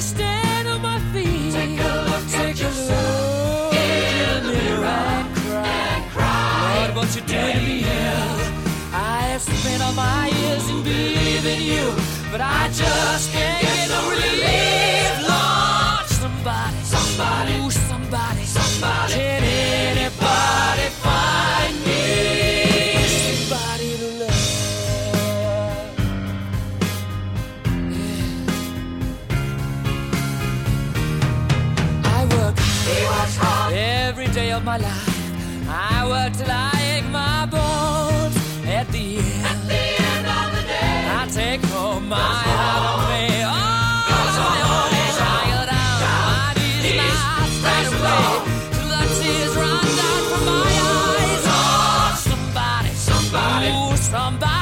stand on my feet. Take a look Take at a yourself look in the mirror and cry. and cry. Lord, what you doing to me? I have spent all my years in believing you, but I just can't get no relief. Every day of my life. I work till I ache my bones. At the end, At the end of the day, I take home my heart on me. Oh, Goes my own. he's I on, go down, my knees, knees, and I praise straight the away till the tears run down from my eyes. Oh, somebody, Somebody. ooh, somebody,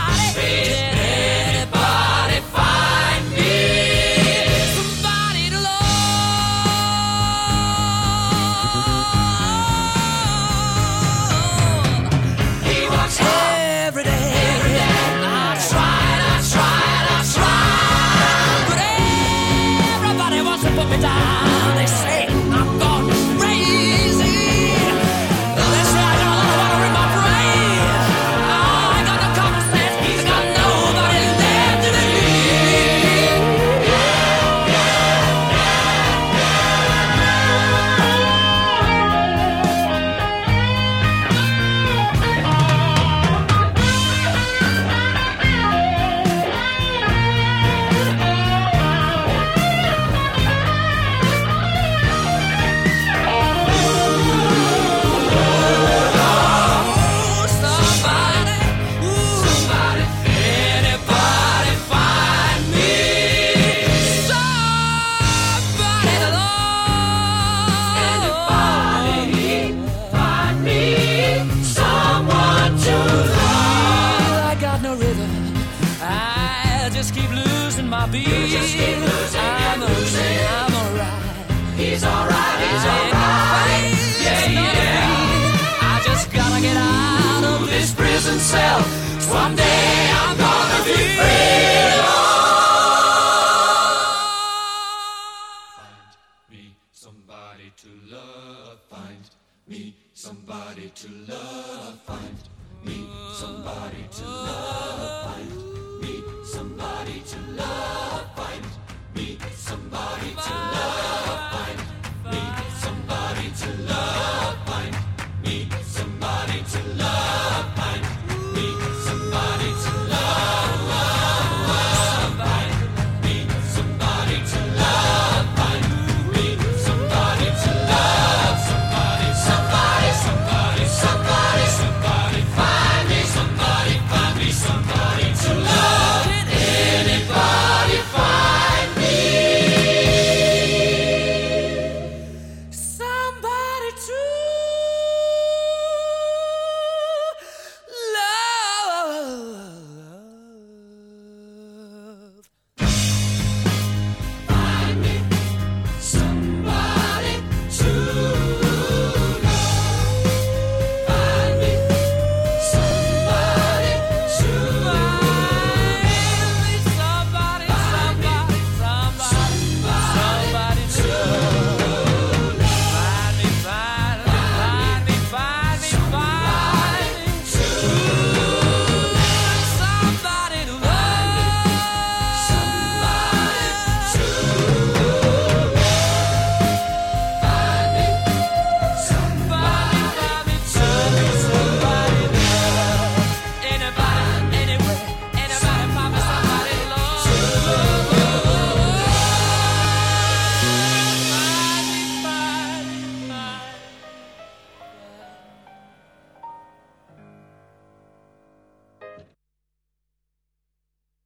beat. just keep losing losing. Alright. He's alright, he's alright. Yeah, yeah. I just gotta get out of this prison cell. Someday I'm gonna be free. Find me somebody to love. Find me somebody to love. Find me somebody to love. Find somebody